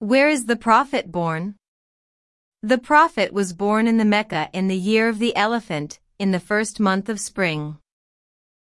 Where is the Prophet born? The Prophet was born in the Mecca in the year of the elephant, in the first month of spring.